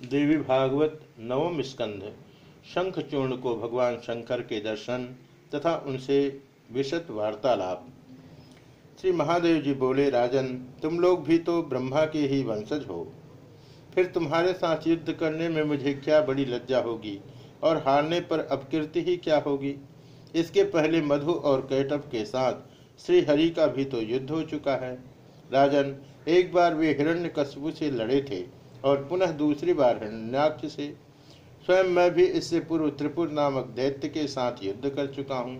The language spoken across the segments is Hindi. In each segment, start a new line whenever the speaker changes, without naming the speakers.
देवी भागवत नवम स्कंध। शंखचूर्ण को भगवान शंकर के दर्शन तथा उनसे विशद वार्तालाप। श्री महादेव जी बोले, राजन, तुम लोग भी तो ब्रह्मा के ही वंशज हो। फिर तुम्हारे साथ युद्ध करने में मुझे क्या बड़ी लज्जा होगी और हारने पर अपकीर्ति ही क्या होगी? इसके पहले मधु और कैटव के साथ श्री हरि का भी तो युद्ध हो चुका है। राजन, एक बार वे हिरण्य से लड़े थे। और पुनः दूसरी बार हिरण्याक्ष से, स्वयं मैं भी इससे पूर्व त्रिपुर नामक दैत्य के साथ युद्ध कर चुका हूँ।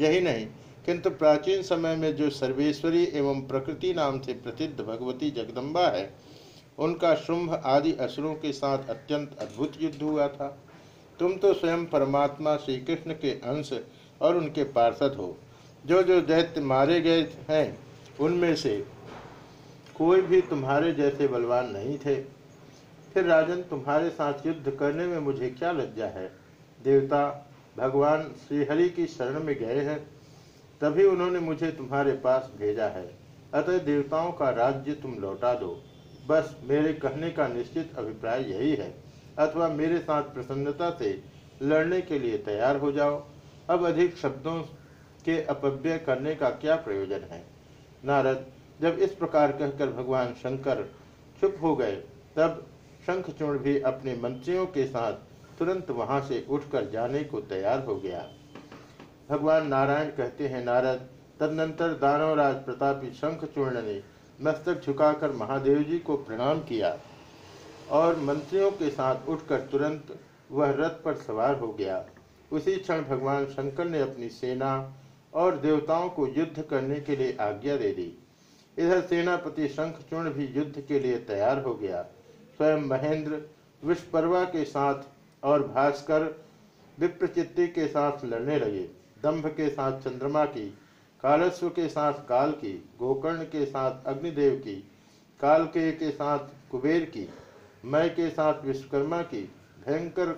यही नहीं, किंतु प्राचीन समय में जो सर्वेश्वरी एवं प्रकृति नाम से प्रसिद्ध भगवती जगदम्बा है, उनका शुंभ आदि असुरों के साथ अत्यंत अद्भुत युद्ध हुआ था। तुम तो स्वयं परमात्मा श्री कृष्ण के अंश और उनके पार्षद हो। जो जो दैत्य मारे गए हैं, उनमें से कोई भी तुम्हारे जैसे बलवान नहीं थे। फिर राजन, तुम्हारे साथ युद्ध करने में मुझे क्या लज्जा है? देवता भगवान श्रीहरि की शरण में गए हैं, तभी उन्होंने मुझे तुम्हारे पास भेजा है। अतः देवताओं का राज्य तुम लौटा दो। बस मेरे कहने का निश्चित अभिप्राय यही है। अथवा मेरे साथ प्रसन्नता से लड़ने के लिए तैयार हो जाओ। अब अधिक शब्दों के अपव्यय करने का क्या प्रयोजन है? नारद, जब इस प्रकार कहकर भगवान शंकर चुप हो गए, तब शंखचूर्ण भी अपने मंत्रियों के साथ तुरंत वहाँ से उठकर जाने को तैयार हो गया। भगवान नारायण कहते हैं, नारद, तदनंतर दानवराज प्रतापी शंखचूर्ण ने मस्तक झुकाकर महादेव जी को प्रणाम किया और मंत्रियों के साथ उठकर तुरंत वह रथ पर सवार हो गया। उसी क्षण भगवान शंकर ने अपनी सेना और देवताओं को युद्ध करने के लिए आज्ञा दे दी। इधर सेनापति शंखचूर्ण भी युद्ध के लिए तैयार हो गया। स्वयं महेंद्र विश्वपर्वा के साथ और भास्कर विप्रचित्ति के साथ लड़ने लगे दंभ के साथ चंद्रमा की कालस्व के साथ काल की गोकर्ण के साथ अग्निदेव की काल के के साथ कुबेर की मय के साथ विश्वकर्मा की भयंकर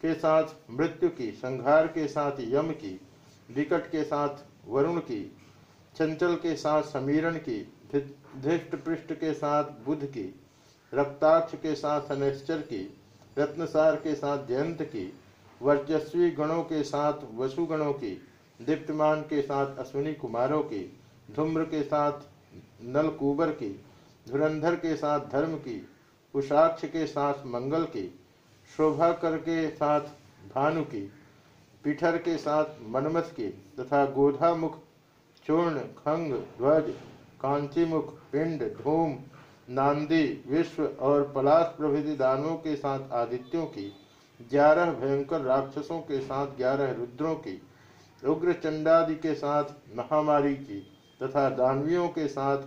के साथ मृत्यु की संहार के साथ यम की विकट के साथ वरुण की चंचल के साथ समीरण की धृष्ट पृष्ठ के साथ बुध की रक्ताक्ष के साथ शनिश्चर की, रत्नसार के साथ जयंत की, वर्चस्वी गणों के साथ वसु गणों की, दीप्तमान के साथ अश्विनी कुमारों की, धूम्र के साथ नलकूबर की, धुरंधर के साथ धर्म की, उषाक्ष के साथ मंगल की, शोभाकर के साथ भानु की, पिठर के साथ मनमथ की, तथा गोधा मुख चूर्ण, खंग, ध्वज कांचीमुख पिंड, धूम नांदी, विश्व और पलाश प्रभृति दानवों के साथ आदित्यों की, ग्यारह भयंकर राक्षसों के साथ ग्यारह रुद्रों की उग्र चंडादि के साथ महामारी की, तथा दानवियों के साथ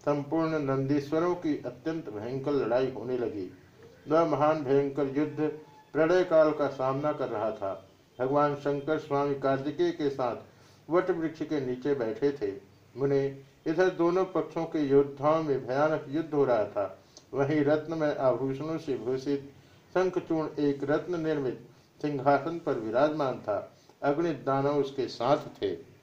संपूर्ण नंदीश्वरों की अत्यंत भयंकर लड़ाई होने लगी। वह महान भयंकर युद्ध प्रलय काल का सामना कर रहा था। भगवान शंकर स्वामी कार्तिकेय के साथ वट वृक्ष के नीचे बैठे थे। मुने, इधर दोनों पक्षों के योद्धाओं में भयानक युद्ध हो रहा था। वहीं रत्न में आभूषणों से भूषित शंखचूर्ण एक रत्न निर्मित सिंहासन पर विराजमान था। अग्नि दानव उसके साथ थे।